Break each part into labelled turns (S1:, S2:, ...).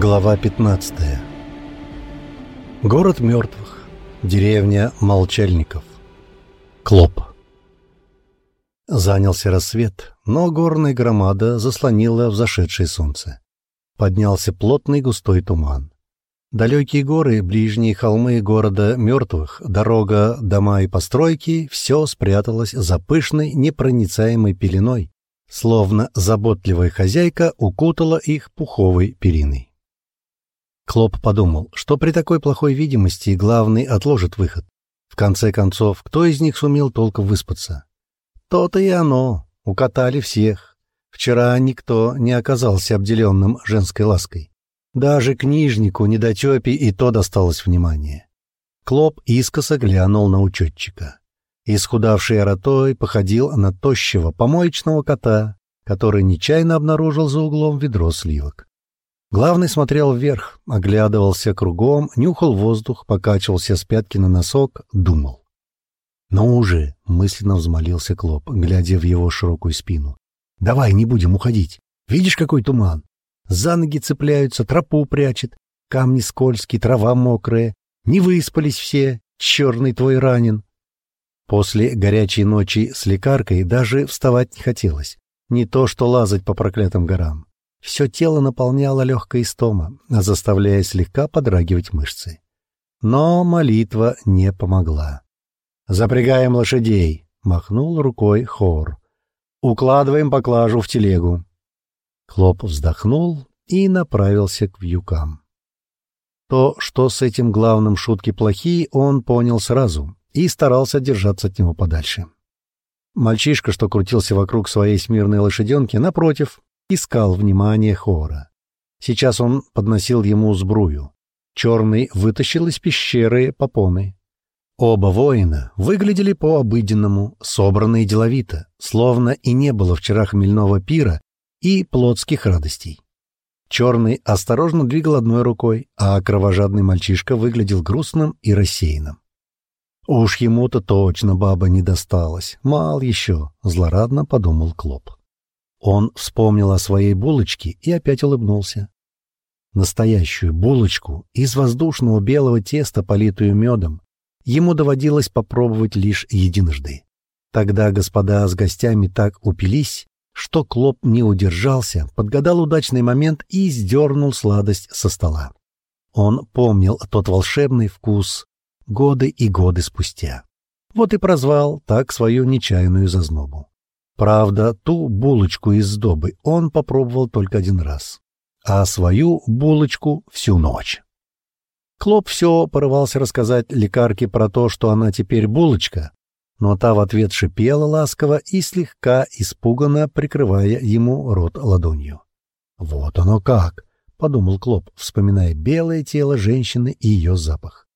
S1: Глава 15 Город мертвых. Деревня Молчальников. Клоп. Занялся рассвет, но горная громада заслонила взошедшее солнце. Поднялся плотный густой туман. Далекие горы, ближние холмы города мертвых, дорога, дома и постройки — все спряталось за пышной непроницаемой пеленой, словно заботливая хозяйка укутала их пуховой периной. Клоп подумал, что при такой плохой видимости главный отложит выход. В конце концов, кто из них сумел толком выспаться? То-то и оно. Укатали всех. Вчера никто не оказался обделенным женской лаской. Даже книжнику, недотепе, и то досталось внимание. Клоп искоса глянул на учетчика. Исхудавший оротой походил на тощего помоечного кота, который нечаянно обнаружил за углом ведро сливок. Главный смотрел вверх, оглядывался кругом, нюхал воздух, покачивался с пятки на носок, думал. «Ну уже!» — мысленно взмолился Клоп, глядя в его широкую спину. «Давай, не будем уходить. Видишь, какой туман? За ноги цепляются, тропу прячет, камни скользкие, трава мокрая. Не выспались все, черный твой ранен». После горячей ночи с лекаркой даже вставать не хотелось. Не то что лазать по проклятым горам. Все тело наполняло легкая истома, заставляя слегка подрагивать мышцы. Но молитва не помогла. «Запрягаем лошадей!» — махнул рукой Хор. «Укладываем поклажу в телегу». Клоп вздохнул и направился к вьюкам. То, что с этим главным шутки плохие, он понял сразу и старался держаться от него подальше. Мальчишка, что крутился вокруг своей смирной лошаденки, напротив, искал внимание хора. Сейчас он подносил ему сбрую. Черный вытащил из пещеры попоны. Оба воина выглядели по-обыденному, собранные деловито, словно и не было вчера хмельного пира и плотских радостей. Черный осторожно двигал одной рукой, а кровожадный мальчишка выглядел грустным и рассеянным. «Уж ему-то точно баба не досталась. Мал еще», — злорадно подумал Клоп. Он вспомнил о своей булочке и опять улыбнулся. Настоящую булочку из воздушного белого теста, политую медом, ему доводилось попробовать лишь единожды. Тогда господа с гостями так упились, что Клоп не удержался, подгадал удачный момент и сдернул сладость со стола. Он помнил тот волшебный вкус годы и годы спустя. Вот и прозвал так свою нечаянную зазнобу. Правда, ту булочку из сдобы он попробовал только один раз, а свою булочку всю ночь. Клоп все порывался рассказать лекарке про то, что она теперь булочка, но та в ответ шипела ласково и слегка испуганно прикрывая ему рот ладонью. «Вот оно как!» — подумал Клоп, вспоминая белое тело женщины и ее запах.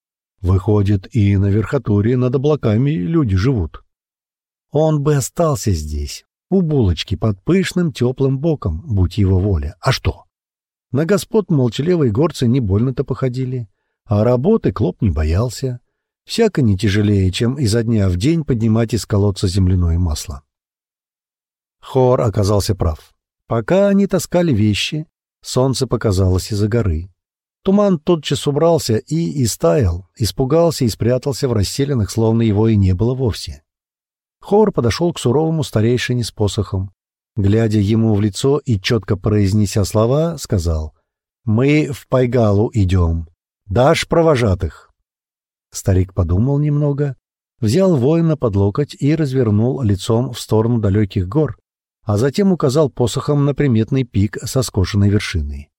S1: «Выходит, и на верхотуре над облаками люди живут». Он бы остался здесь, у булочки под пышным теплым боком, будь его воля. А что? На господ молчаливые горцы не больно-то походили, а работы Клоп не боялся. Всяко не тяжелее, чем изо дня в день поднимать из колодца земляное масло. Хор оказался прав. Пока они таскали вещи, солнце показалось из-за горы. Туман тотчас убрался и истаял, испугался и спрятался в расселенных, словно его и не было вовсе. Хор подошел к суровому старейшине с посохом. Глядя ему в лицо и четко произнеся слова, сказал «Мы в Пайгалу идем. Дашь провожатых?» Старик подумал немного, взял воина под локоть и развернул лицом в сторону далеких гор, а затем указал посохом на приметный пик со скошенной вершиной.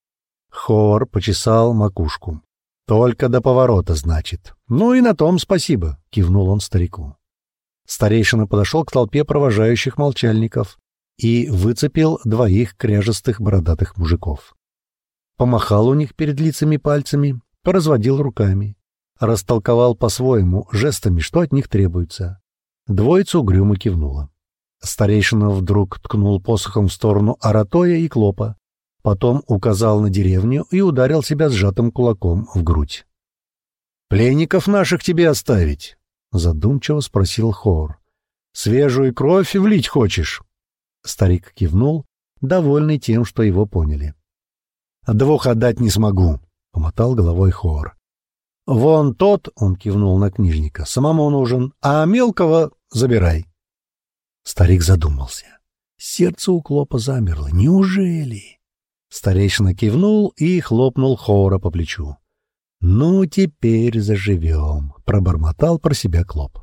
S1: Хор почесал макушку. «Только до поворота, значит. Ну и на том спасибо», — кивнул он старику. Старейшина подошел к толпе провожающих молчальников и выцепил двоих кряжестых бородатых мужиков. Помахал у них перед лицами пальцами, поразводил руками, растолковал по-своему, жестами, что от них требуется. Двоица угрюмо кивнула. Старейшина вдруг ткнул посохом в сторону Аратоя и Клопа, потом указал на деревню и ударил себя сжатым кулаком в грудь. «Пленников наших тебе оставить!» Задумчиво спросил Хор. «Свежую кровь влить хочешь?» Старик кивнул, довольный тем, что его поняли. «Двух отдать не смогу», — помотал головой Хор. «Вон тот», — он кивнул на книжника, — «самому нужен, а мелкого забирай». Старик задумался. Сердце у Клопа замерло. «Неужели?» Старейшина кивнул и хлопнул Хора по плечу. «Ну, теперь заживем», — пробормотал про себя Клоп.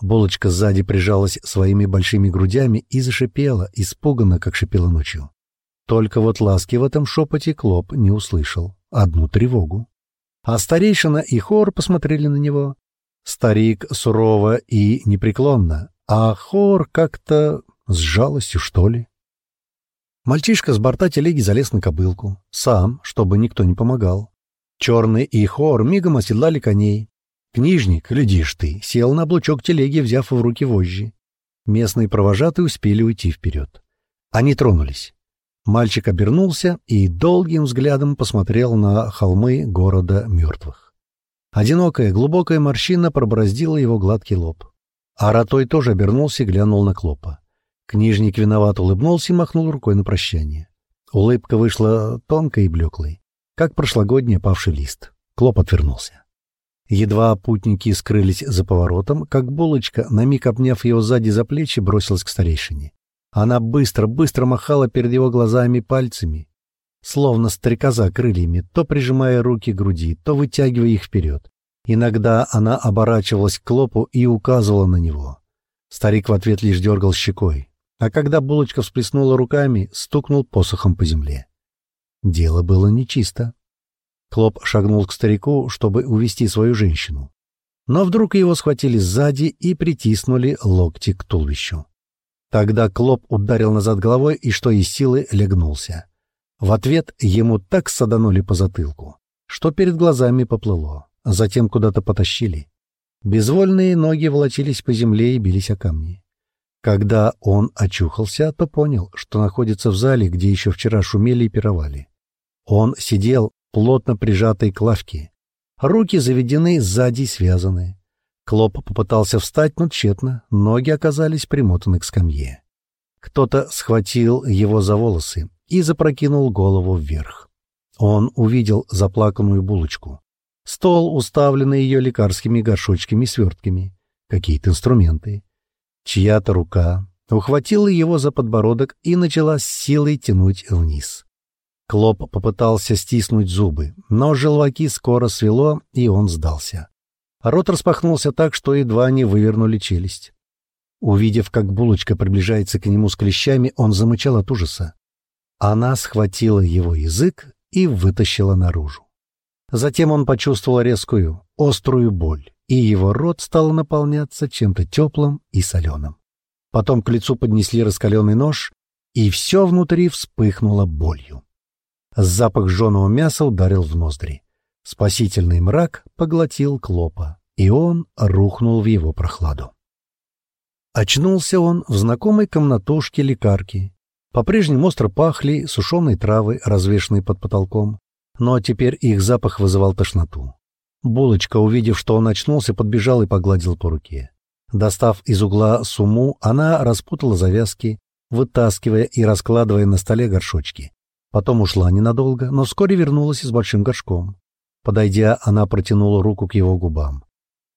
S1: Булочка сзади прижалась своими большими грудями и зашипела, испуганно, как шипела ночью. Только вот ласки в этом шепоте Клоп не услышал. Одну тревогу. А старейшина и хор посмотрели на него. Старик сурово и непреклонно, а хор как-то с жалостью, что ли. Мальчишка с борта телеги залез на кобылку. Сам, чтобы никто не помогал. Черный и хор мигом оседлали коней. Книжник, глядишь ты, сел на облучок телеги, взяв в руки вожжи. Местные провожатые успели уйти вперед. Они тронулись. Мальчик обернулся и долгим взглядом посмотрел на холмы города мертвых. Одинокая, глубокая морщина пробороздила его гладкий лоб. Аратой тоже обернулся и глянул на Клопа. Книжник виноват улыбнулся и махнул рукой на прощание. Улыбка вышла тонкой и блеклой как прошлогодний опавший лист. Клоп отвернулся. Едва путники скрылись за поворотом, как булочка, на миг обняв его сзади за плечи, бросилась к старейшине. Она быстро-быстро махала перед его глазами пальцами, словно стрекоза крыльями, то прижимая руки к груди, то вытягивая их вперед. Иногда она оборачивалась к Клопу и указывала на него. Старик в ответ лишь дергал щекой, а когда булочка всплеснула руками, стукнул посохом по земле. Дело было нечисто. Клоп шагнул к старику, чтобы увести свою женщину. Но вдруг его схватили сзади и притиснули локти к туловищу. Тогда Клоп ударил назад головой и, что из силы, легнулся. В ответ ему так саданули по затылку, что перед глазами поплыло, затем куда-то потащили. Безвольные ноги волочились по земле и бились о камни. Когда он очухался, то понял, что находится в зале, где еще вчера шумели и пировали. Он сидел, плотно прижатый к лавке. Руки заведены, сзади связаны. Клоп попытался встать, но тщетно, ноги оказались примотаны к скамье. Кто-то схватил его за волосы и запрокинул голову вверх. Он увидел заплаканную булочку. Стол, уставленный ее лекарскими горшочками и свертками. Какие-то инструменты. Чья-то рука ухватила его за подбородок и начала с силой тянуть вниз. Клоп попытался стиснуть зубы, но желваки скоро свело, и он сдался. Рот распахнулся так, что едва не вывернули челюсть. Увидев, как булочка приближается к нему с клещами, он замычал от ужаса. Она схватила его язык и вытащила наружу. Затем он почувствовал резкую, острую боль, и его рот стал наполняться чем-то теплым и соленым. Потом к лицу поднесли раскаленный нож, и все внутри вспыхнуло болью. Запах жженого мяса ударил в ноздри. Спасительный мрак поглотил Клопа, и он рухнул в его прохладу. Очнулся он в знакомой комнатушке лекарки. По-прежнему остро пахли сушеные травы, развешанные под потолком, но теперь их запах вызывал тошноту. Булочка, увидев, что он очнулся, подбежал и погладил по руке. Достав из угла суму, она распутала завязки, вытаскивая и раскладывая на столе горшочки. Потом ушла ненадолго, но вскоре вернулась с большим горшком. Подойдя, она протянула руку к его губам.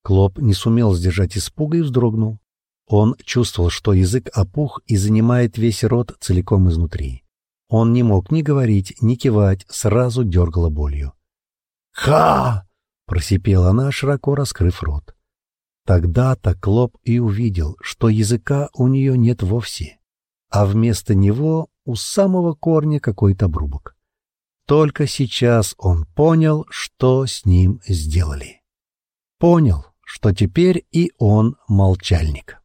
S1: Клоп не сумел сдержать испуга и вздрогнул. Он чувствовал, что язык опух и занимает весь рот целиком изнутри. Он не мог ни говорить, ни кивать, сразу дергала болью. «Ха!» — просипела она, широко раскрыв рот. Тогда-то Клоп и увидел, что языка у нее нет вовсе, а вместо него у самого корня какой-то обрубок. Только сейчас он понял, что с ним сделали. Понял, что теперь и он молчальник.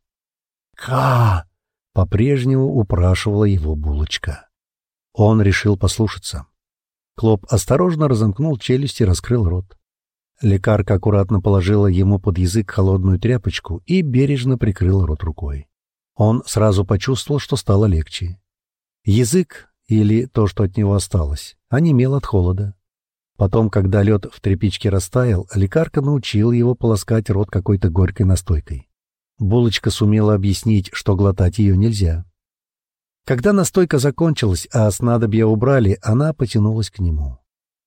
S1: «Ка!» — по-прежнему упрашивала его булочка. Он решил послушаться. Клоп осторожно разомкнул челюсть и раскрыл рот. Лекарка аккуратно положила ему под язык холодную тряпочку и бережно прикрыла рот рукой. Он сразу почувствовал, что стало легче. Язык, или то, что от него осталось, онемел от холода. Потом, когда лед в тряпичке растаял, лекарка научила его полоскать рот какой-то горькой настойкой. Булочка сумела объяснить, что глотать ее нельзя. Когда настойка закончилась, а снадобья убрали, она потянулась к нему.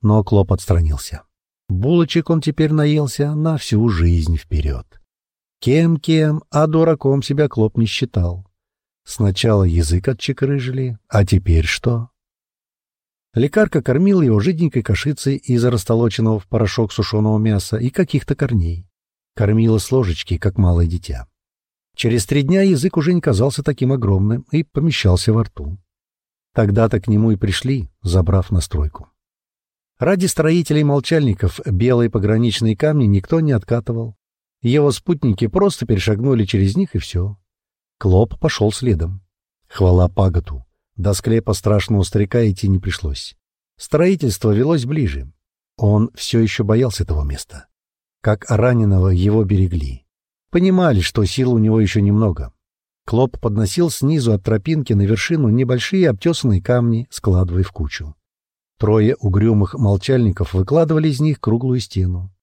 S1: Но Клоп отстранился. Булочек он теперь наелся на всю жизнь вперед. Кем-кем, а дураком себя Клоп не считал. Сначала язык отчекрыжили, а теперь что? Лекарка кормила его жиденькой кашицей из растолоченного в порошок сушеного мяса и каких-то корней. Кормила с ложечки, как малое дитя. Через три дня язык уже не казался таким огромным и помещался во рту. Тогда-то к нему и пришли, забрав настройку. Ради строителей-молчальников белые пограничные камни никто не откатывал. Его спутники просто перешагнули через них, и все. Клоп пошел следом. Хвала Паготу. До склепа страшного старика идти не пришлось. Строительство велось ближе. Он все еще боялся этого места. Как раненого его берегли. Понимали, что сил у него еще немного. Клоп подносил снизу от тропинки на вершину небольшие обтесанные камни, складывая в кучу. Трое угрюмых молчальников выкладывали из них круглую стену.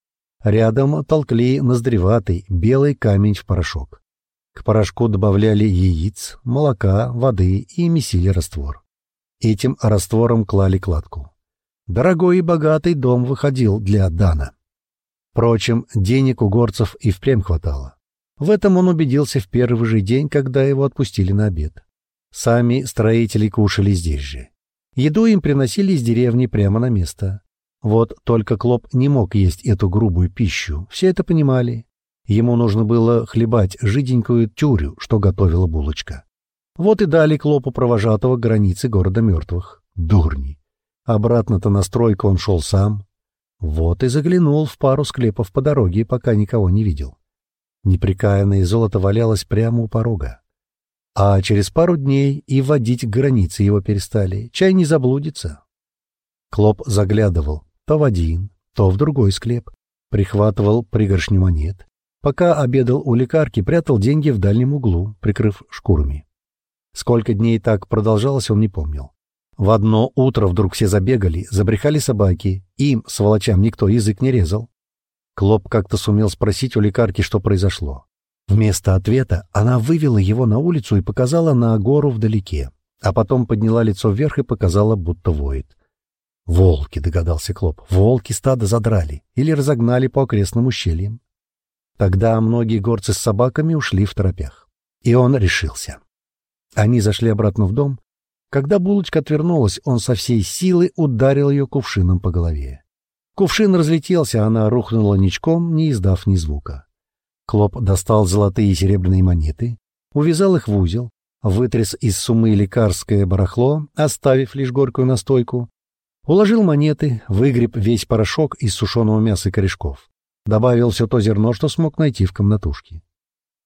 S1: Рядом толкли ноздреватый белый камень в порошок. К порошку добавляли яиц, молока, воды и месили раствор. Этим раствором клали кладку. Дорогой и богатый дом выходил для Дана. Впрочем, денег у горцев и впрямь хватало. В этом он убедился в первый же день, когда его отпустили на обед. Сами строители кушали здесь же. Еду им приносили из деревни прямо на место. Вот только Клоп не мог есть эту грубую пищу. Все это понимали. Ему нужно было хлебать жиденькую тюрю, что готовила булочка. Вот и дали Клопу провожатого к границе города мертвых. Дурни. Обратно-то на стройку он шел сам. Вот и заглянул в пару склепов по дороге, пока никого не видел. Неприкаянное золото валялось прямо у порога. А через пару дней и водить к границе его перестали. Чай не заблудится. Клоп заглядывал то в один, то в другой склеп, прихватывал пригоршню монет, Пока обедал у лекарки, прятал деньги в дальнем углу, прикрыв шкурами. Сколько дней так продолжалось, он не помнил. В одно утро вдруг все забегали, забрехали собаки, им, сволочам, никто язык не резал. Клоп как-то сумел спросить у лекарки, что произошло. Вместо ответа она вывела его на улицу и показала на гору вдалеке, а потом подняла лицо вверх и показала, будто воет. «Волки», — догадался Клоп, — «волки стадо задрали или разогнали по окрестным ущельям. Тогда многие горцы с собаками ушли в торопях. И он решился. Они зашли обратно в дом. Когда булочка отвернулась, он со всей силы ударил ее кувшином по голове. Кувшин разлетелся, она рухнула ничком, не издав ни звука. Клоп достал золотые и серебряные монеты, увязал их в узел, вытряс из сумы лекарское барахло, оставив лишь горькую настойку, уложил монеты, выгреб весь порошок из сушеного мяса и корешков. Добавил все то зерно, что смог найти в комнатушке.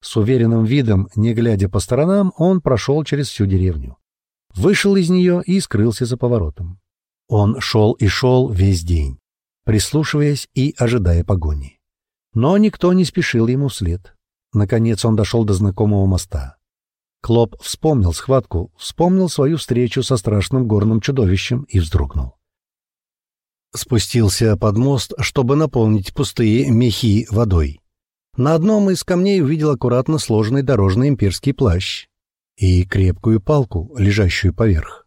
S1: С уверенным видом, не глядя по сторонам, он прошел через всю деревню. Вышел из нее и скрылся за поворотом. Он шел и шел весь день, прислушиваясь и ожидая погони. Но никто не спешил ему вслед. Наконец он дошел до знакомого моста. Клоп вспомнил схватку, вспомнил свою встречу со страшным горным чудовищем и вздрогнул. Спустился под мост, чтобы наполнить пустые мехи водой. На одном из камней увидел аккуратно сложенный дорожный имперский плащ и крепкую палку, лежащую поверх.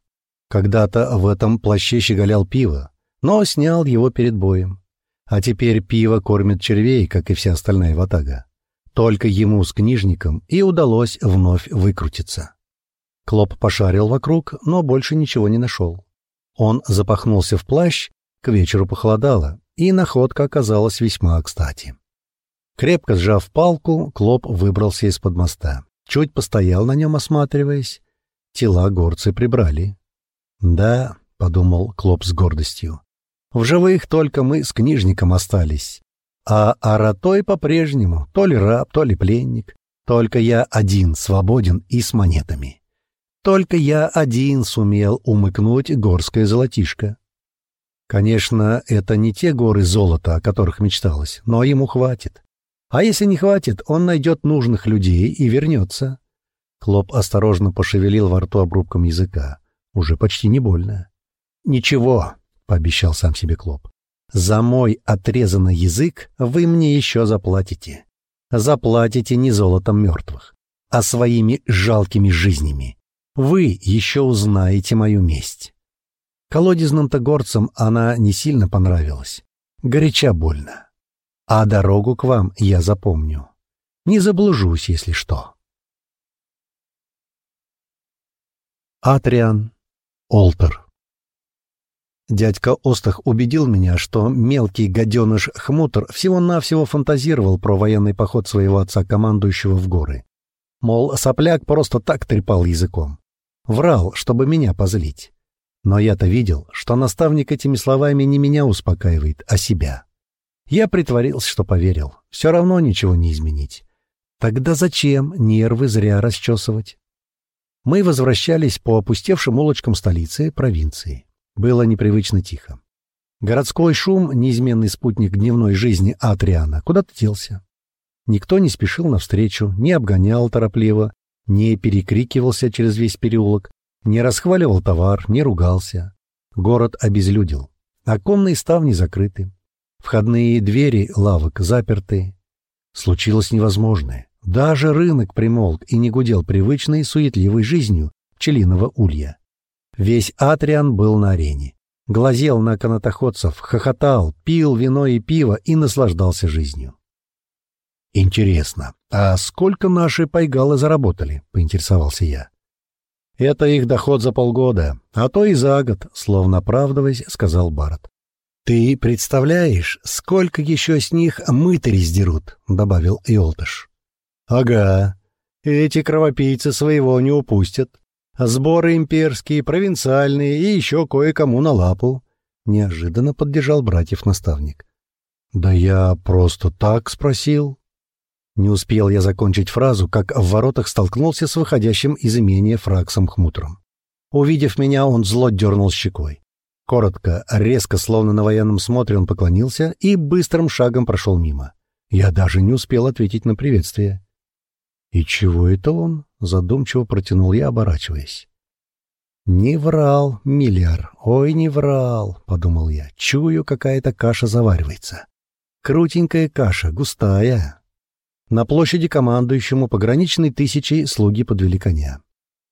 S1: Когда-то в этом плаще щеголял пиво, но снял его перед боем. А теперь пиво кормит червей, как и вся остальная ватага. Только ему с книжником и удалось вновь выкрутиться. Клоп пошарил вокруг, но больше ничего не нашел. Он запахнулся в плащ к вечеру похолодало, и находка оказалась весьма кстати. Крепко сжав палку, Клоп выбрался из-под моста. Чуть постоял на нем, осматриваясь. Тела горцы прибрали. «Да», — подумал Клоп с гордостью, — «в живых только мы с книжником остались. А Аратой по-прежнему, то ли раб, то ли пленник. Только я один свободен и с монетами. Только я один сумел умыкнуть горское золотишко. Конечно, это не те горы золота, о которых мечталось, но ему хватит. А если не хватит, он найдет нужных людей и вернется. Клоп осторожно пошевелил во рту обрубком языка. Уже почти не больно. «Ничего», — пообещал сам себе Клоп. «За мой отрезанный язык вы мне еще заплатите. Заплатите не золотом мертвых, а своими жалкими жизнями. Вы еще узнаете мою месть. Колодезным-то горцам она не сильно понравилась. Горяча больно. А дорогу к вам я запомню. Не заблужусь, если что. Атриан. Олтер. Дядька Остах убедил меня, что мелкий гаденыш Хмутр всего-навсего фантазировал про военный поход своего отца-командующего в горы. Мол, сопляк просто так трепал языком. Врал, чтобы меня позлить. Но я-то видел, что наставник этими словами не меня успокаивает, а себя. Я притворился, что поверил. Все равно ничего не изменить. Тогда зачем нервы зря расчесывать? Мы возвращались по опустевшим улочкам столицы, провинции. Было непривычно тихо. Городской шум, неизменный спутник дневной жизни Атриана, куда-то делся. Никто не спешил навстречу, не обгонял торопливо, не перекрикивался через весь переулок, не расхваливал товар, не ругался. Город обезлюдил. Оконные ставни закрыты. Входные двери лавок заперты. Случилось невозможное. Даже рынок примолк и не гудел привычной суетливой жизнью пчелиного улья. Весь Атриан был на арене. Глазел на канатоходцев, хохотал, пил вино и пиво и наслаждался жизнью. «Интересно, а сколько наши пайгалы заработали?» — поинтересовался я. «Это их доход за полгода, а то и за год», — словно оправдываясь, сказал Барретт. «Ты представляешь, сколько еще с них мытари сдерут?» — добавил Иолтыш. «Ага, эти кровопийцы своего не упустят. Сборы имперские, провинциальные и еще кое-кому на лапу», — неожиданно поддержал братьев наставник. «Да я просто так спросил», не успел я закончить фразу, как в воротах столкнулся с выходящим из имения Фраксом Хмутром. Увидев меня, он зло дернул щекой. Коротко, резко, словно на военном смотре, он поклонился и быстрым шагом прошел мимо. Я даже не успел ответить на приветствие. «И чего это он?» — задумчиво протянул я, оборачиваясь. «Не врал, миллиар, ой, не врал», — подумал я. «Чую, какая-то каша заваривается. Крутенькая каша, густая, на площади командующему пограничной тысячей слуги подвели коня.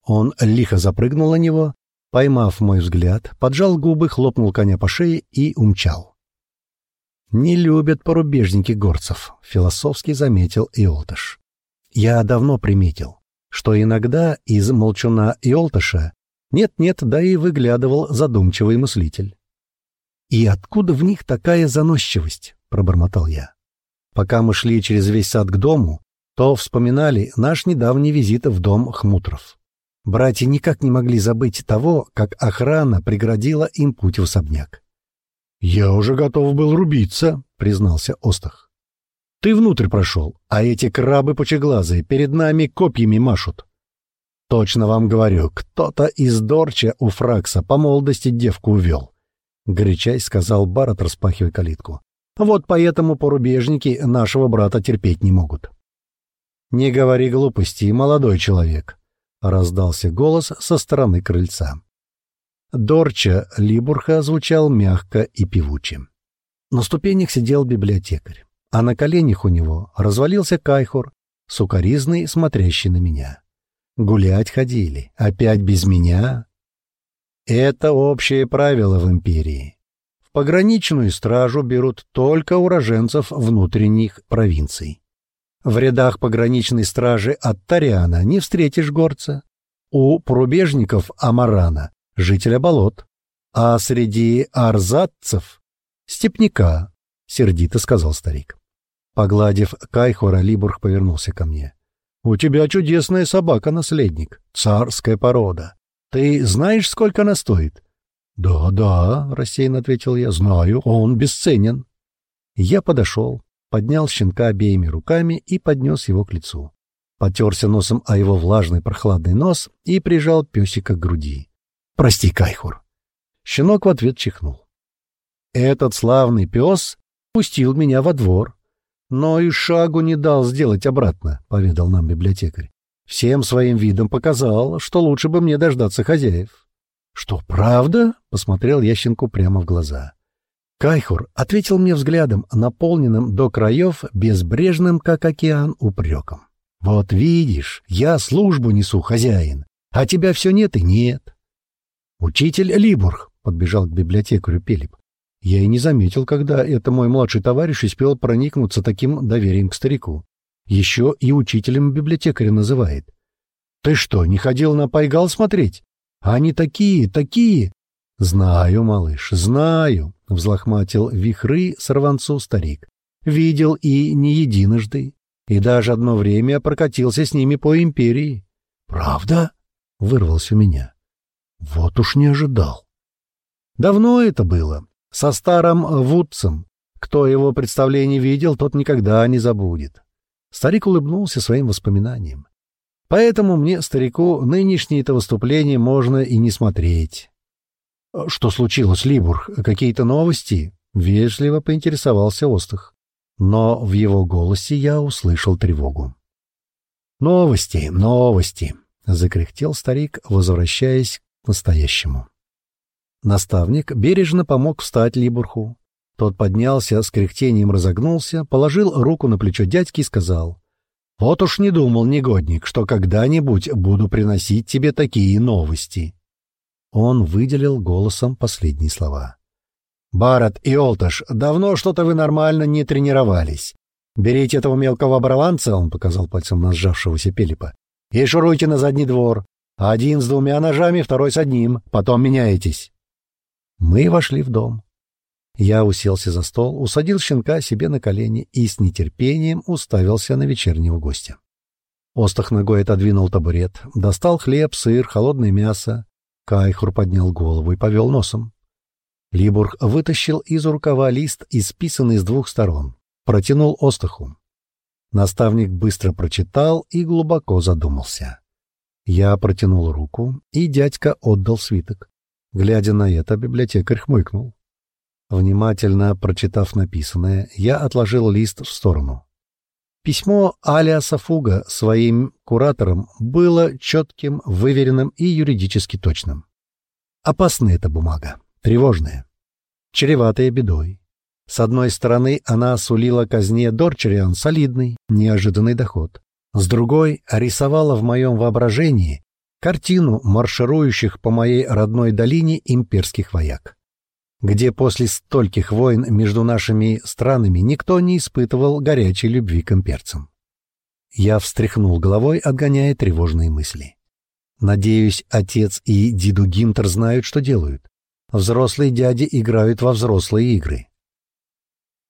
S1: Он лихо запрыгнул на него, поймав мой взгляд, поджал губы, хлопнул коня по шее и умчал. «Не любят порубежники горцев», — философски заметил Иолташ. «Я давно приметил, что иногда из молчуна Иолташа нет-нет, да и выглядывал задумчивый мыслитель». «И откуда в них такая заносчивость?» — пробормотал я. Пока мы шли через весь сад к дому, то вспоминали наш недавний визит в дом Хмутров. Братья никак не могли забыть того, как охрана преградила им путь в особняк. «Я уже готов был рубиться», — признался Остах. «Ты внутрь прошел, а эти крабы пучеглазые перед нами копьями машут». «Точно вам говорю, кто-то из Дорча у Фракса по молодости девку увел», — горячай сказал Барат, распахивая калитку. Вот поэтому порубежники нашего брата терпеть не могут. «Не говори глупости, молодой человек», — раздался голос со стороны крыльца. Дорча Либурха звучал мягко и певуче. На ступенях сидел библиотекарь, а на коленях у него развалился кайхур, сукоризный, смотрящий на меня. Гулять ходили, опять без меня. Это общее правило в империи. Пограничную стражу берут только уроженцев внутренних провинций. В рядах пограничной стражи от Тариана не встретишь горца. У порубежников Амарана — жителя болот. А среди арзатцев — степняка, — сердито сказал старик. Погладив Кайхора, Либург повернулся ко мне. — У тебя чудесная собака-наследник, царская порода. Ты знаешь, сколько она стоит? «Да, да», — рассеянно ответил я, — «знаю, он бесценен». Я подошел, поднял щенка обеими руками и поднес его к лицу. Потерся носом о его влажный прохладный нос и прижал песика к груди. «Прости, Кайхур». Щенок в ответ чихнул. «Этот славный пес пустил меня во двор, но и шагу не дал сделать обратно», — поведал нам библиотекарь. «Всем своим видом показал, что лучше бы мне дождаться хозяев». «Что, правда?» — посмотрел я прямо в глаза. Кайхур ответил мне взглядом, наполненным до краев, безбрежным, как океан, упреком. «Вот видишь, я службу несу, хозяин, А тебя все нет и нет. Учитель Либург подбежал к библиотекарю Пелеп. Я и не заметил, когда это мой младший товарищ успел проникнуться таким доверием к старику. Еще и учителем библиотекаря называет. Ты что, не ходил на Пайгал смотреть? Они такие, такие. Знаю, малыш, знаю, взлохматил вихры сорванцу старик. Видел и не единожды. И даже одно время прокатился с ними по империи. Правда? Вырвался у меня. Вот уж не ожидал. Давно это было. Со старым Вудцем. Кто его представление видел, тот никогда не забудет. Старик улыбнулся своим воспоминаниям. Поэтому мне, старику, нынешнее это выступление можно и не смотреть. — Что случилось, Либург? Какие-то новости? — вежливо поинтересовался Остах. Но в его голосе я услышал тревогу. «Новости, новости!» — закряхтел старик, возвращаясь к настоящему. Наставник бережно помог встать Либурху. Тот поднялся, с кряхтением разогнулся, положил руку на плечо дядьки и сказал, вот уж не думал, негодник, что когда-нибудь буду приносить тебе такие новости. Он выделил голосом последние слова. «Барат и Олташ, давно что-то вы нормально не тренировались. Берите этого мелкого оборванца, — он показал пальцем на сжавшегося Пелепа, — и шуруйте на задний двор. Один с двумя ножами, второй с одним. Потом меняетесь». Мы вошли в дом. Я уселся за стол, усадил щенка себе на колени и с нетерпением уставился на вечернего гостя. Остах ногой отодвинул табурет, достал хлеб, сыр, холодное мясо. Кайхур поднял голову и повел носом. Либург вытащил из рукава лист, исписанный с двух сторон. Протянул Остаху. Наставник быстро прочитал и глубоко задумался. Я протянул руку, и дядька отдал свиток. Глядя на это, библиотекарь хмыкнул. Внимательно прочитав написанное, я отложил лист в сторону. Письмо Алиаса Фуга своим кураторам было четким, выверенным и юридически точным. Опасная эта бумага, тревожная, чреватая бедой. С одной стороны, она сулила казне Дорчериан солидный, неожиданный доход. С другой, рисовала в моем воображении картину марширующих по моей родной долине имперских вояк где после стольких войн между нашими странами никто не испытывал горячей любви к имперцам. Я встряхнул головой, отгоняя тревожные мысли. Надеюсь, отец и деду Гимтер знают, что делают. Взрослые дяди играют во взрослые игры.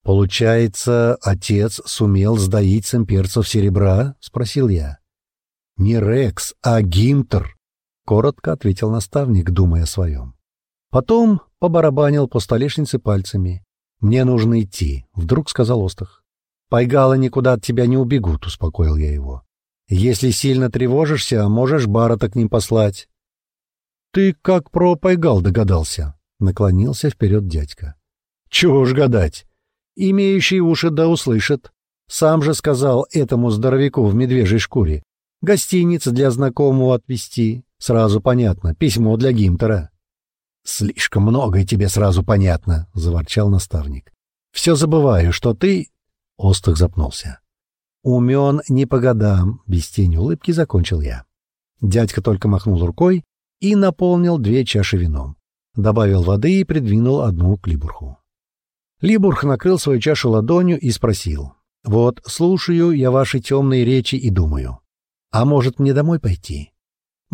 S1: «Получается, отец сумел сдаить с имперцев серебра?» — спросил я. «Не Рекс, а Гимтер», — коротко ответил наставник, думая о своем. Потом побарабанил по столешнице пальцами. «Мне нужно идти», — вдруг сказал Остах. «Пайгалы никуда от тебя не убегут», — успокоил я его. «Если сильно тревожишься, можешь Барата к ним послать». «Ты как про Пайгал догадался?» — наклонился вперед дядька. «Чего уж гадать. Имеющий уши да услышит. Сам же сказал этому здоровяку в медвежьей шкуре. Гостиница для знакомого отвезти. Сразу понятно. Письмо для Гимтера». «Слишком многое тебе сразу понятно», — заворчал наставник. «Все забываю, что ты...» — Остах запнулся. «Умен не по годам», — без тени улыбки закончил я. Дядька только махнул рукой и наполнил две чаши вином. Добавил воды и придвинул одну к Либурху. Либурх накрыл свою чашу ладонью и спросил. «Вот, слушаю я ваши темные речи и думаю. А может, мне домой пойти?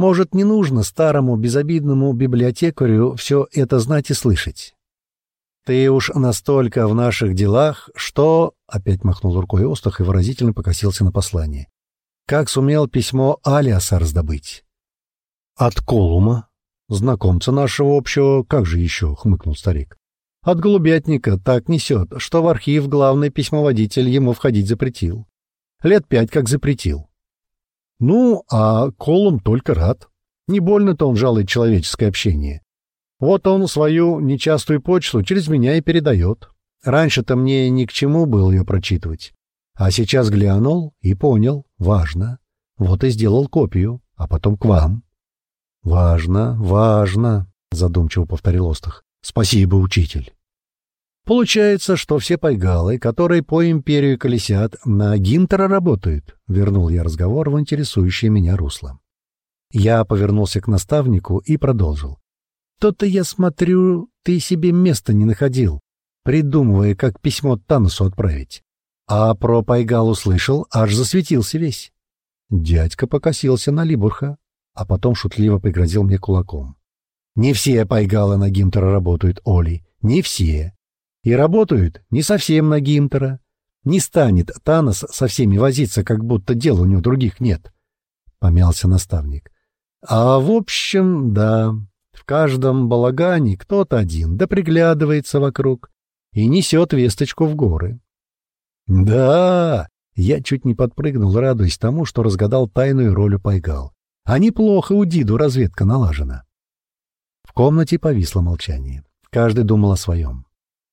S1: Может, не нужно старому безобидному библиотекарю все это знать и слышать. Ты уж настолько в наших делах, что...» — опять махнул рукой Остах и выразительно покосился на послание. «Как сумел письмо Алиаса раздобыть?» «От Колума, знакомца нашего общего, как же еще?» — хмыкнул старик. «От голубятника так несет, что в архив главный письмоводитель ему входить запретил. Лет пять как запретил. Ну, а Колум только рад. Не больно-то он жалует человеческое общение. Вот он свою нечастую почту через меня и передает. Раньше-то мне ни к чему было ее прочитывать. А сейчас глянул и понял. Важно. Вот и сделал копию, а потом к вам. «Важно, важно», — задумчиво повторил Остах. «Спасибо, учитель». Получается, что все пайгалы, которые по империю колесят, на Гинтера работают, — вернул я разговор в интересующее меня русло. Я повернулся к наставнику и продолжил. «То-то я смотрю, ты себе места не находил, придумывая, как письмо Танусу отправить. А про Пайгал услышал, аж засветился весь». Дядька покосился на Либурха, а потом шутливо пригрозил мне кулаком. «Не все Пайгалы на Гимтера работают, Оли, не все. И работают не совсем на Гимтера. Не станет Танос со всеми возиться, как будто дел у него других нет», — помялся наставник. «А в общем, да, в каждом балагане кто-то один, да приглядывается вокруг и несет весточку в горы». «Да!» — я чуть не подпрыгнул, радуясь тому, что разгадал тайную роль Пайгал. «А неплохо у Диду разведка налажена». В комнате повисло молчание. Каждый думал о своем.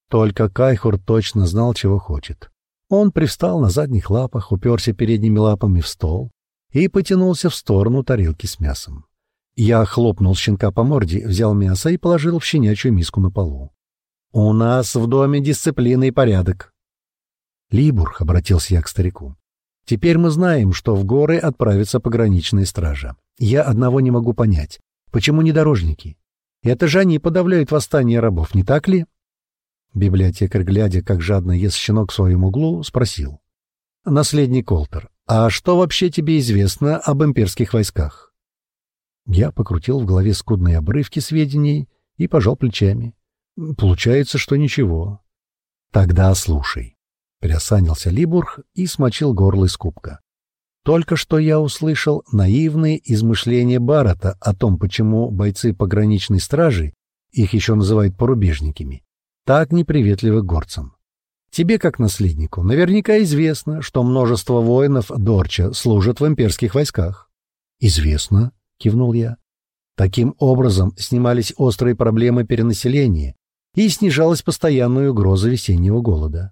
S1: Только Кайхур точно знал, чего хочет. Он привстал на задних лапах, уперся передними лапами в стол и потянулся в сторону тарелки с мясом. Я хлопнул щенка по морде, взял мясо и положил в щенячью миску на полу. «У нас в доме дисциплина и порядок». «Либург», — обратился я к старику, — «теперь мы знаем, что в горы отправится пограничная стража. Я одного не могу понять. Почему не дорожники? Это же они подавляют восстание рабов, не так ли?» Библиотекарь, глядя, как жадно ест щенок в своем углу, спросил. «Наследник Олтер, а что вообще тебе известно об имперских войсках?» Я покрутил в голове скудные обрывки сведений и пожал плечами. «Получается, что ничего». «Тогда слушай», — приосанился Либург и смочил горло из кубка. Только что я услышал наивные измышления Барата о том, почему бойцы пограничной стражи, их еще называют порубежниками, так неприветливы горцам. Тебе, как наследнику, наверняка известно, что множество воинов Дорча служат в имперских войсках. «Известно», — кивнул я. Таким образом снимались острые проблемы перенаселения и снижалась постоянная угроза весеннего голода.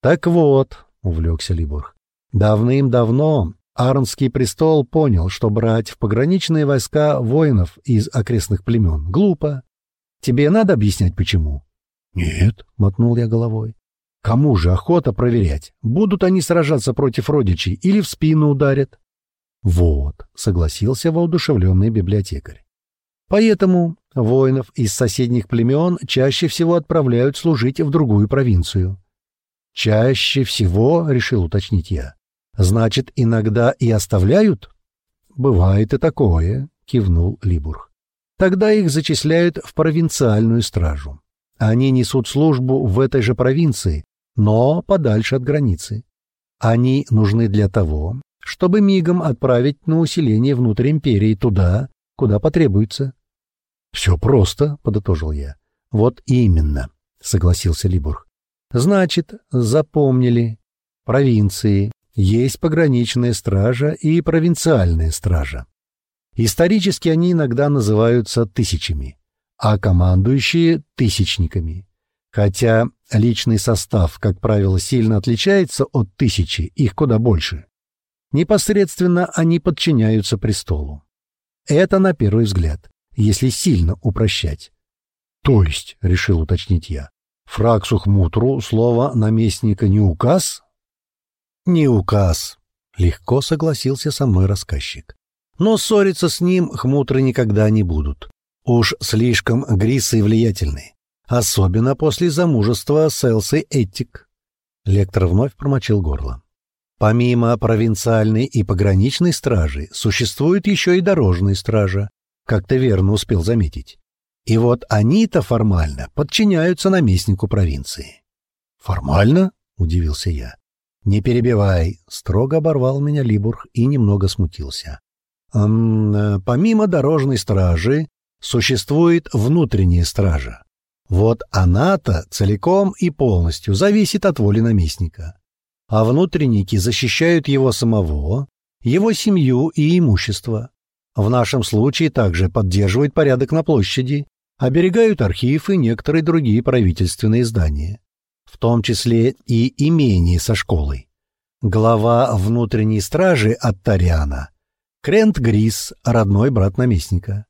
S1: «Так вот», — увлекся Либург, — «давным-давно Арнский престол понял, что брать в пограничные войска воинов из окрестных племен глупо. Тебе надо объяснять, почему?» «Нет», — мотнул я головой. «Кому же охота проверять, будут они сражаться против родичей или в спину ударят?» «Вот», — согласился воодушевленный библиотекарь. «Поэтому воинов из соседних племен чаще всего отправляют служить в другую провинцию». «Чаще всего», — решил уточнить я. «Значит, иногда и оставляют?» «Бывает и такое», — кивнул Либург. «Тогда их зачисляют в провинциальную стражу. Они несут службу в этой же провинции, но подальше от границы. Они нужны для того, чтобы мигом отправить на усиление внутрь империи туда, куда потребуется. — Все просто, — подытожил я. — Вот именно, — согласился Либург. — Значит, запомнили. Провинции. Есть пограничная стража и провинциальная стража. Исторически они иногда называются тысячами а командующие — тысячниками. Хотя личный состав, как правило, сильно отличается от тысячи, их куда больше. Непосредственно они подчиняются престолу. Это на первый взгляд, если сильно упрощать. То есть, — решил уточнить я, — Фраксу Хмутру слово наместника не указ? Не указ, — легко согласился со мной рассказчик. Но ссориться с ним хмутры никогда не будут. Уж слишком Грисы влиятельны, особенно после замужества с Элсой Эттик. Лектор вновь промочил горло. Помимо провинциальной и пограничной стражи, существует еще и дорожная стража, как ты верно успел заметить. И вот они-то формально подчиняются наместнику провинции. «Формально?» — удивился я. «Не перебивай», — строго оборвал меня Либург и немного смутился. «Эм, «Помимо дорожной стражи, существует внутренняя стража. Вот она-то целиком и полностью зависит от воли наместника. А внутренники защищают его самого, его семью и имущество. В нашем случае также поддерживают порядок на площади, оберегают архив и некоторые другие правительственные здания, в том числе и имение со школой. Глава внутренней стражи от Тариана — Крент Грис, родной брат наместника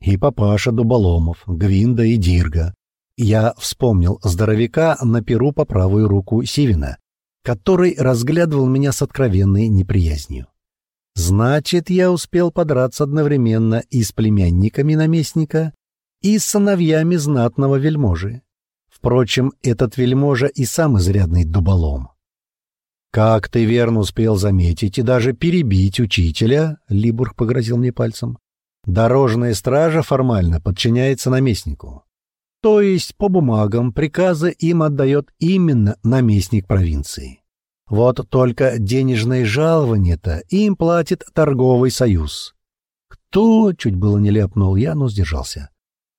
S1: и папаша Дуболомов, Гвинда и Дирга. Я вспомнил здоровяка на перу по правую руку Сивина, который разглядывал меня с откровенной неприязнью. Значит, я успел подраться одновременно и с племянниками наместника, и с сыновьями знатного вельможи. Впрочем, этот вельможа и сам изрядный дуболом. «Как ты верно успел заметить и даже перебить учителя», — Либург погрозил мне пальцем, «дорожная стража формально подчиняется наместнику. То есть, по бумагам, приказы им отдает именно наместник провинции. Вот только денежные жалования-то им платит торговый союз. Кто, чуть было не ляпнул я, но сдержался.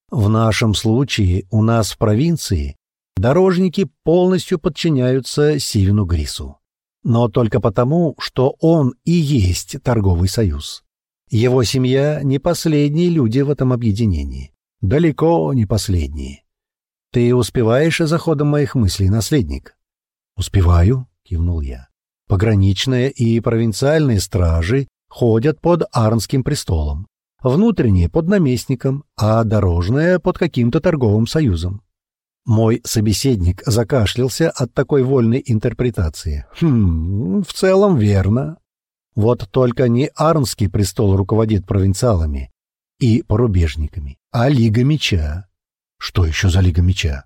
S1: В нашем случае у нас в провинции дорожники полностью подчиняются Сивину Грису. Но только потому, что он и есть торговый союз. Его семья не последние люди в этом объединении. Далеко не последние. Ты успеваешь за ходом моих мыслей, наследник? Успеваю, кивнул я. Пограничные и провинциальные стражи ходят под Арнским престолом, внутренние под наместником, а дорожные под каким-то торговым союзом. Мой собеседник закашлялся от такой вольной интерпретации. Хм, в целом верно. Вот только не Арнский престол руководит провинциалами и порубежниками, а Лига Меча. Что еще за Лига Меча?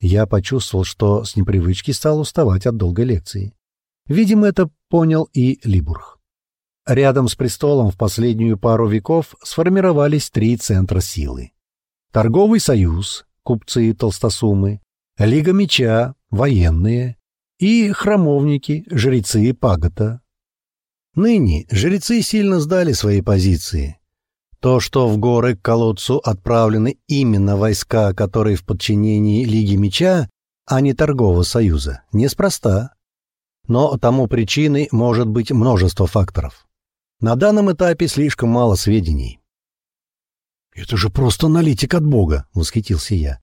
S1: Я почувствовал, что с непривычки стал уставать от долгой лекции. Видимо, это понял и Либург. Рядом с престолом в последнюю пару веков сформировались три центра силы. Торговый союз, купцы и толстосумы, Лига меча, военные и храмовники, жрецы Пагота. Ныне жрецы сильно сдали свои позиции, то, что в горы к колодцу отправлены именно войска, которые в подчинении Лиги Меча, а не Торгового Союза, неспроста. Но тому причиной может быть множество факторов. На данном этапе слишком мало сведений. «Это же просто аналитик от Бога!» — восхитился я.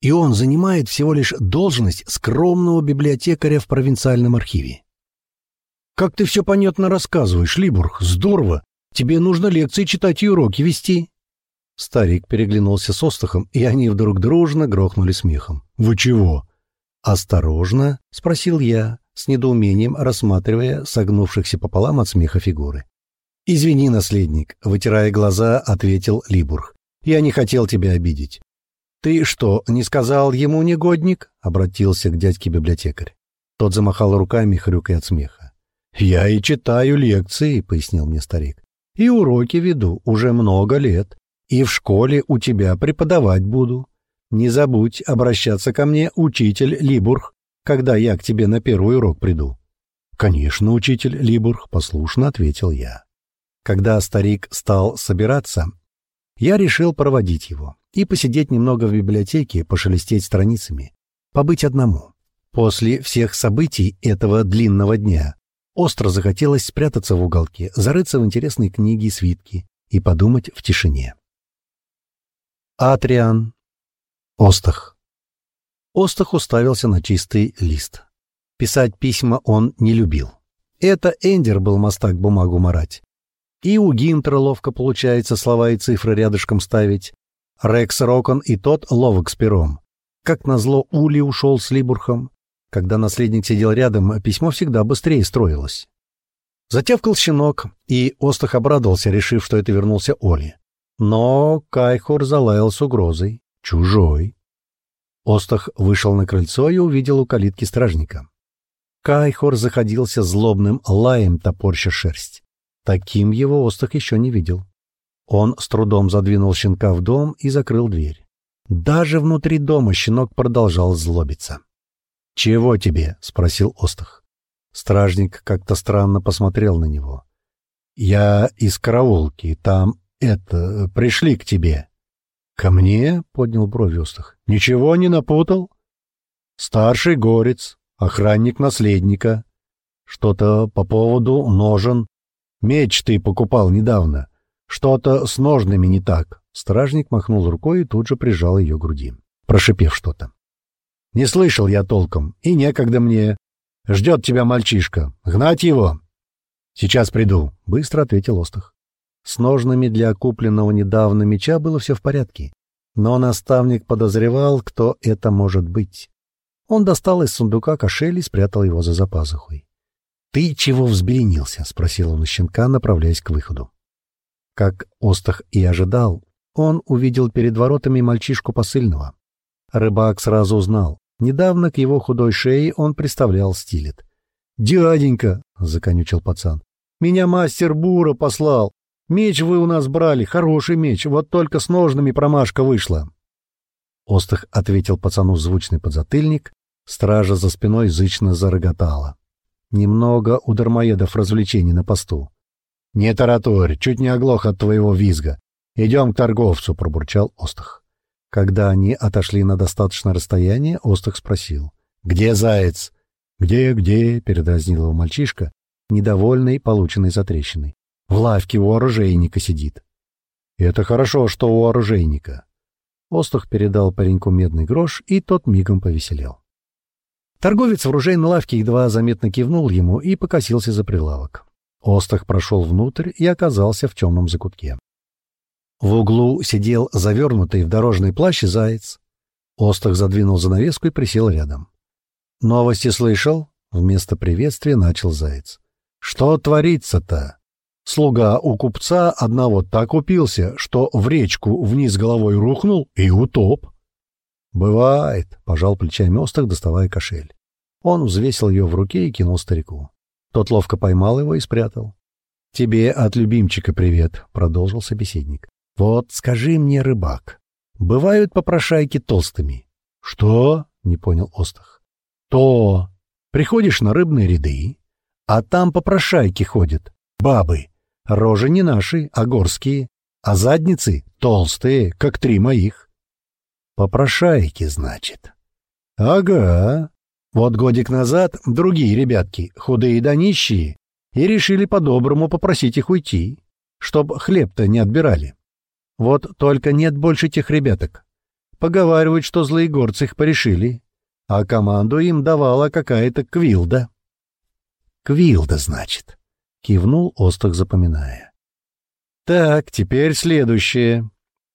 S1: «И он занимает всего лишь должность скромного библиотекаря в провинциальном архиве». «Как ты все понятно рассказываешь, Либург, здорово! Тебе нужно лекции читать и уроки вести». Старик переглянулся с Остахом, и они вдруг дружно грохнули смехом. «Вы чего?» «Осторожно?» — спросил я, с недоумением рассматривая согнувшихся пополам от смеха фигуры. «Извини, наследник», — вытирая глаза, ответил Либург. «Я не хотел тебя обидеть». «Ты что, не сказал ему, негодник?» — обратился к дядьке библиотекарь. Тот замахал руками, хрюкая от смеха. «Я и читаю лекции», — пояснил мне старик. И уроки веду уже много лет. И в школе у тебя преподавать буду. Не забудь обращаться ко мне, учитель Либург, когда я к тебе на первый урок приду. Конечно, учитель Либург, послушно ответил я. Когда старик стал собираться, я решил проводить его и посидеть немного в библиотеке, пошелестеть страницами, побыть одному. После всех событий этого длинного дня Остро захотелось спрятаться в уголке, зарыться в интересные книги и свитки и подумать в тишине. Атриан. Остах. Остах уставился на чистый лист. Писать письма он не любил. Это Эндер был мастак бумагу марать. И у Гинтера ловко получается слова и цифры рядышком ставить. Рекс Рокон и тот ловок с пером. Как назло, Ули ушел с Либурхом. Когда наследник сидел рядом, письмо всегда быстрее строилось. Затявкал щенок, и Остах обрадовался, решив, что это вернулся Оли. Но Кайхор залаял с угрозой. Чужой. Остах вышел на крыльцо и увидел у калитки стражника. Кайхор заходился злобным лаем, топорща шерсть. Таким его Остах еще не видел. Он с трудом задвинул щенка в дом и закрыл дверь. Даже внутри дома щенок продолжал злобиться. «Чего тебе?» — спросил Остах. Стражник как-то странно посмотрел на него. «Я из караулки. Там, это, пришли к тебе». «Ко мне?» — поднял брови Остах. «Ничего не напутал?» «Старший горец, охранник наследника. Что-то по поводу ножен. Меч ты покупал недавно. Что-то с ножными не так». Стражник махнул рукой и тут же прижал ее к груди, прошипев что-то. Не слышал я толком, и некогда мне. Ждет тебя мальчишка. Гнать его? Сейчас приду, — быстро ответил Остах. С ножными для купленного недавно меча было все в порядке. Но наставник подозревал, кто это может быть. Он достал из сундука кошель и спрятал его за запазухой. «Ты чего взбеленился?» — спросил он у щенка, направляясь к выходу. Как Остах и ожидал, он увидел перед воротами мальчишку посыльного. Рыбак сразу узнал. Недавно к его худой шее он представлял стилет. «Дяденька!» — законючил пацан. «Меня мастер Бура послал. Меч вы у нас брали, хороший меч, вот только с ножными промашка вышла». Остах ответил пацану звучный подзатыльник, стража за спиной зычно зароготала. Немного у дармоедов развлечений на посту. «Не тараторь, чуть не оглох от твоего визга. Идем к торговцу», — пробурчал Остах. Когда они отошли на достаточное расстояние, Остах спросил. «Где заяц?» «Где, где?» — передразнил его мальчишка, недовольный полученной затрещиной. «В лавке у оружейника сидит». «Это хорошо, что у оружейника». Остах передал пареньку медный грош, и тот мигом повеселел. Торговец в оружейной лавке едва заметно кивнул ему и покосился за прилавок. Остах прошел внутрь и оказался в темном закутке. В углу сидел завернутый в дорожный плащ заяц. Остах задвинул занавеску и присел рядом. «Новости слышал?» — вместо приветствия начал заяц. «Что творится-то? Слуга у купца одного так упился, что в речку вниз головой рухнул и утоп. «Бывает», — пожал плечами Остах, доставая кошель. Он взвесил ее в руке и кинул старику. Тот ловко поймал его и спрятал. «Тебе от любимчика привет», — продолжил собеседник. «Вот скажи мне, рыбак, бывают попрошайки толстыми?» «Что?» — не понял Остах. «То. Приходишь на рыбные ряды, а там попрошайки ходят, бабы. Рожи не наши, а горские, а задницы толстые, как три моих. Попрошайки, значит. Ага. Вот годик назад другие ребятки, худые да нищие, и решили по-доброму попросить их уйти, чтоб хлеб-то не отбирали. Вот только нет больше тех ребяток. Поговаривают, что злые горцы их порешили, а команду им давала какая-то Квилда. «Квилда, значит», — кивнул Остах, запоминая. «Так, теперь следующее.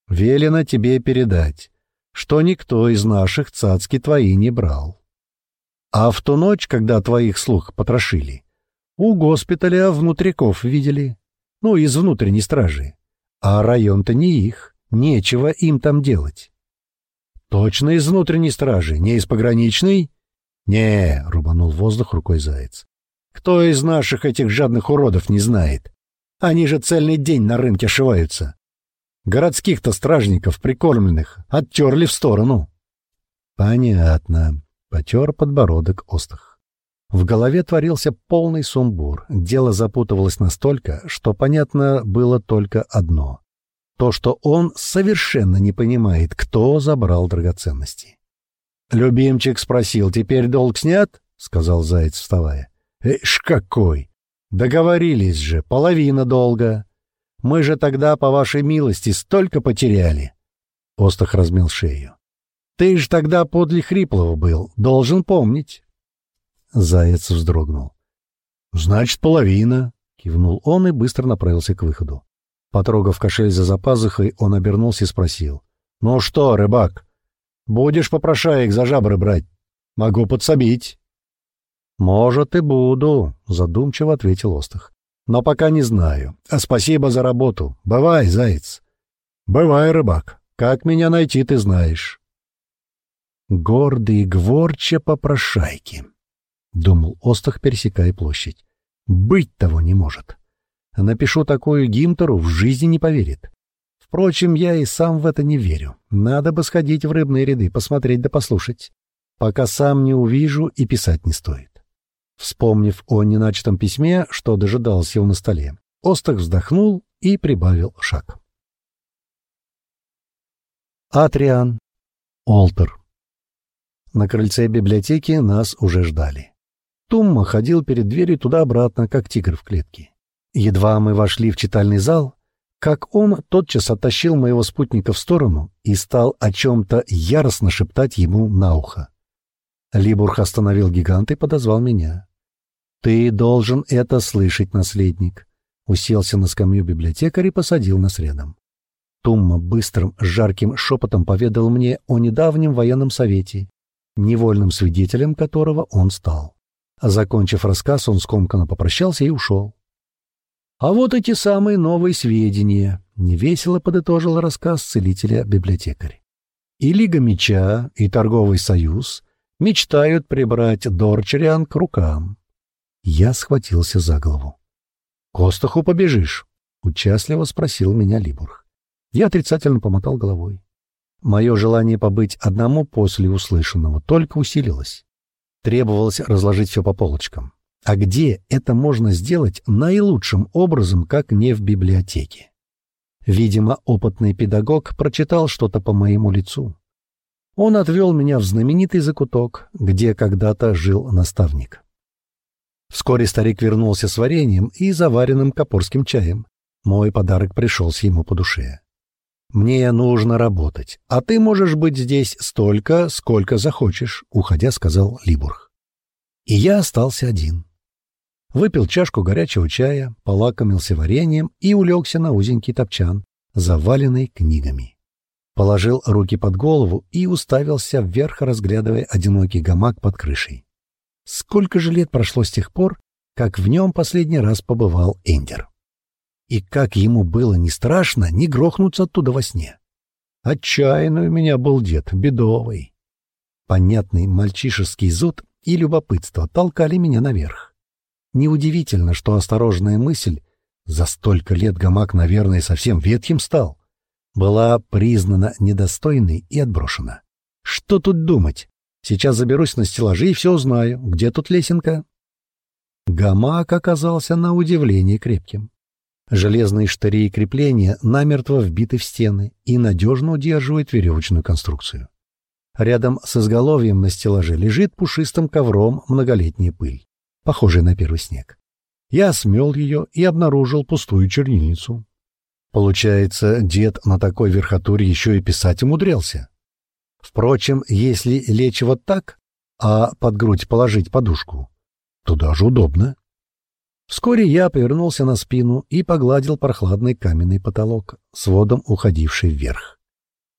S1: Велено тебе передать что никто из наших цацки твои не брал. А в ту ночь, когда твоих слух потрошили, у госпиталя внутряков видели, ну, из внутренней стражи. А район-то не их, нечего им там делать. Точно из внутренней стражи, не из пограничной? Не, рубанул воздух рукой заяц. Кто из наших этих жадных уродов не знает? Они же цельный день на рынке ошиваются. Городских-то стражников, прикормленных, оттерли в сторону. Понятно. Потер подбородок Остах. В голове творился полный сумбур. Дело запутывалось настолько, что понятно было только одно. То, что он совершенно не понимает, кто забрал драгоценности. «Любимчик спросил, теперь долг снят?» — сказал Заяц, вставая. «Эш, какой! Договорились же, половина долга. Мы же тогда, по вашей милости, столько потеряли. Остах размял шею. Ты ж тогда подле Хриплова был, должен помнить. Заяц вздрогнул. Значит, половина, кивнул он и быстро направился к выходу. Потрогав кошель за запазухой, он обернулся и спросил. «Ну что, рыбак, будешь попрошаек за жабры брать? Могу подсобить». «Может, и буду», — задумчиво ответил Остах но пока не знаю. А спасибо за работу. Бывай, заяц. Бывай, рыбак. Как меня найти, ты знаешь. Гордый гворча попрошайки, — думал Остах, пересекая площадь. Быть того не может. Напишу такую Гимтеру, в жизни не поверит. Впрочем, я и сам в это не верю. Надо бы сходить в рыбные ряды, посмотреть да послушать. Пока сам не увижу и писать не стоит. Вспомнив о неначатом письме, что дожидалось его на столе, Остах вздохнул и прибавил шаг. Атриан. Олтер. На крыльце библиотеки нас уже ждали. Тумма ходил перед дверью туда-обратно, как тигр в клетке. Едва мы вошли в читальный зал, как он тотчас оттащил моего спутника в сторону и стал о чем-то яростно шептать ему на ухо. Либург остановил гиганта и подозвал меня. «Ты должен это слышать, наследник!» Уселся на скамью библиотекарь и посадил нас рядом. Тумма быстрым, жарким шепотом поведал мне о недавнем военном совете, невольным свидетелем которого он стал. Закончив рассказ, он скомканно попрощался и ушел. «А вот эти самые новые сведения», — невесело подытожил рассказ целителя-библиотекарь. «И Лига Меча, и Торговый Союз мечтают прибрать Дорчериан к рукам». Я схватился за голову. «Костаху побежишь?» — участливо спросил меня Либург. Я отрицательно помотал головой. Мое желание побыть одному после услышанного только усилилось. Требовалось разложить все по полочкам. А где это можно сделать наилучшим образом, как не в библиотеке? Видимо, опытный педагог прочитал что-то по моему лицу. Он отвел меня в знаменитый закуток, где когда-то жил наставник. Вскоре старик вернулся с вареньем и заваренным копорским чаем. Мой подарок пришелся ему по душе. «Мне нужно работать, а ты можешь быть здесь столько, сколько захочешь», — уходя сказал Либург. И я остался один. Выпил чашку горячего чая, полакомился вареньем и улегся на узенький топчан, заваленный книгами. Положил руки под голову и уставился вверх, разглядывая одинокий гамак под крышей. Сколько же лет прошло с тех пор, как в нем последний раз побывал Эндер? И как ему было не страшно не грохнуться оттуда во сне. Отчаянный у меня был дед, бедовый. Понятный мальчишеский зуд и любопытство толкали меня наверх. Неудивительно, что осторожная мысль «за столько лет гамак, наверное, совсем ветхим стал» была признана недостойной и отброшена. Что тут думать? Сейчас заберусь на стеллажи и все узнаю. Где тут лесенка? Гамак оказался на удивление крепким. Железные штыри и крепления намертво вбиты в стены и надежно удерживают веревочную конструкцию. Рядом с изголовьем на стеллаже лежит пушистым ковром многолетняя пыль, похожая на первый снег. Я смел ее и обнаружил пустую чернильницу. Получается, дед на такой верхотуре еще и писать умудрялся. Впрочем, если лечь вот так, а под грудь положить подушку, то даже удобно. Вскоре я повернулся на спину и погладил прохладный каменный потолок, сводом уходивший вверх.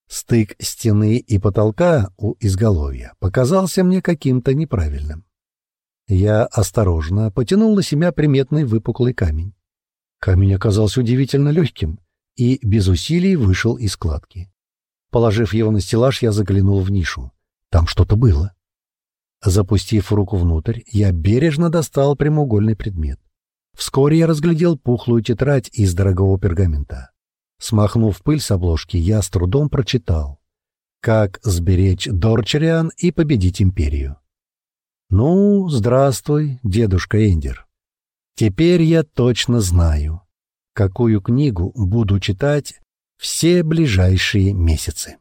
S1: Стык стены и потолка у изголовья показался мне каким-то неправильным. Я осторожно потянул на себя приметный выпуклый камень. Камень оказался удивительно легким и без усилий вышел из складки. Положив его на стеллаж, я заглянул в нишу. Там что-то было. Запустив руку внутрь, я бережно достал прямоугольный предмет. Вскоре я разглядел пухлую тетрадь из дорогого пергамента. Смахнув пыль с обложки, я с трудом прочитал. «Как сберечь Дорчериан и победить империю». «Ну, здравствуй, дедушка Эндер. Теперь я точно знаю, какую книгу буду читать все ближайшие месяцы».